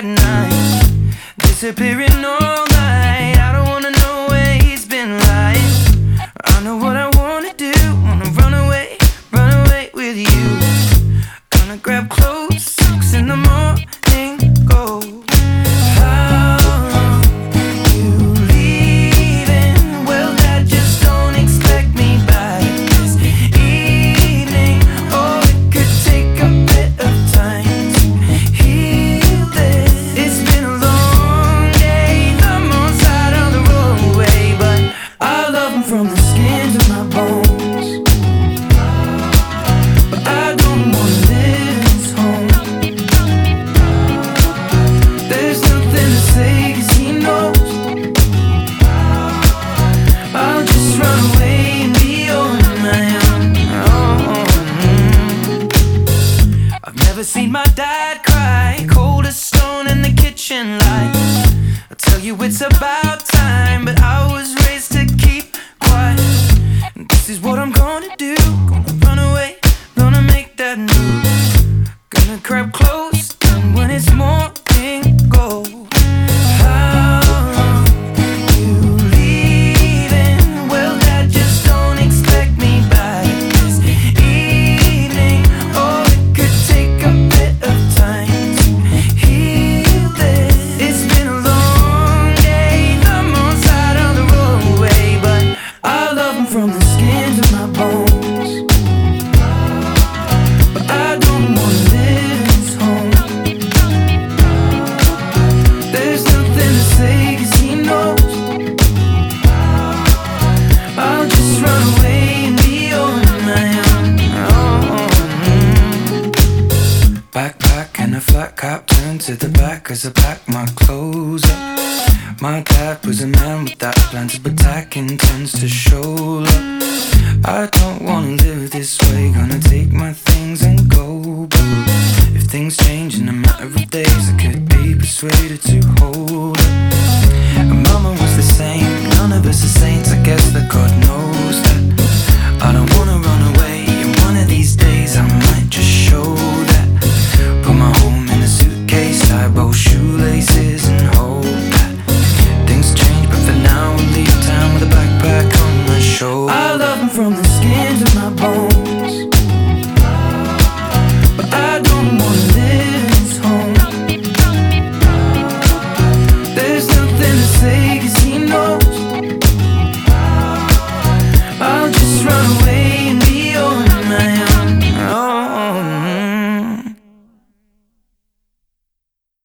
at night, disappearing all night. 'Cause he knows. I'll just run away and be on my own. Oh, I've never seen my dad cry. Cold as stone in the kitchen light. I tell you it's about time, but I was raised to keep quiet. This is what I'm gonna do. Gonna run away, gonna make that move. Gonna grab close, and when it's morning, from the skin to my bones. But I don't wanna live in his home. There's nothing to say 'cause he knows. I'll just run away and be on my own. Oh, mm. Backpack and a flat cap turned to the back as I pack my clothes. My dad was a man without plans, but tack intends to show love. I don't wanna live this way, gonna take my things and go. But if things change in a matter of days, I could be persuaded to hold. And mama was the same, none of us are saints, I guess that God knows.